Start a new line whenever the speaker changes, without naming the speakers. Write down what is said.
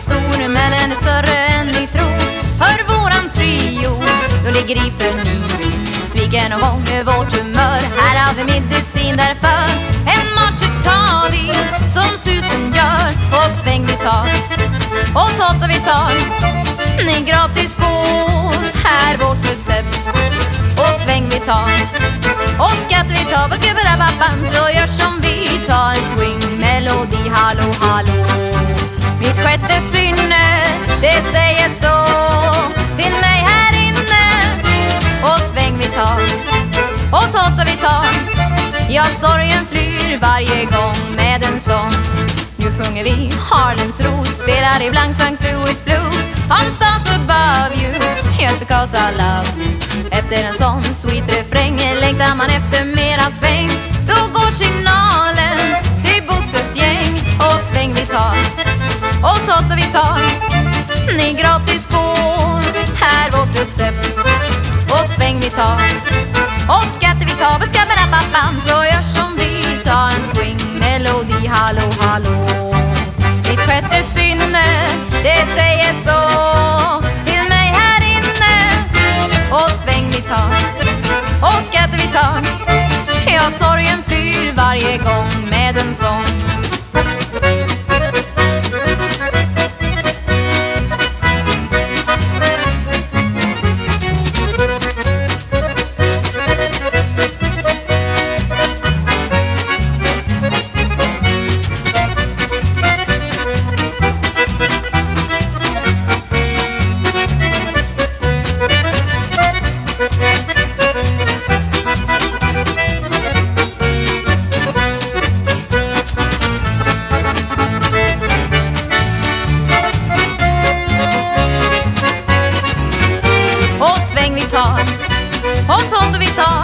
stor men den är större än ni tror. Hör våran trio, då ligger i förnyring Sviken och gång vårt humör. Här har vi medicin därför. En match tar vi som susen gör. Och sväng vi tar och såta vi tar. Ni gratis får här vårt recept. Och sväng vi tar och skatt vi tar. Vad ska vi rabba så gör som vi tar. En swing Ja, sorgen flyr varje gång med en sång. Nu sjunger vi Harlems ros Spelar ibland St. Louis Blues. I'm stars above you Just because I love. Efter en sån sweet refräng Längtar man efter mera sväng. Då går signalen till Bosses gäng. Och sväng vi tar Och såta vi tar Ni gratis får Här vårt recept. Och sväng vi tar och skatter vi tar, bam Så sinne, det säger så Till mig här inne. Och sväng vi tar Och skratt vi tar Ja, sorgen flyr varje gång. Och sväng vi tar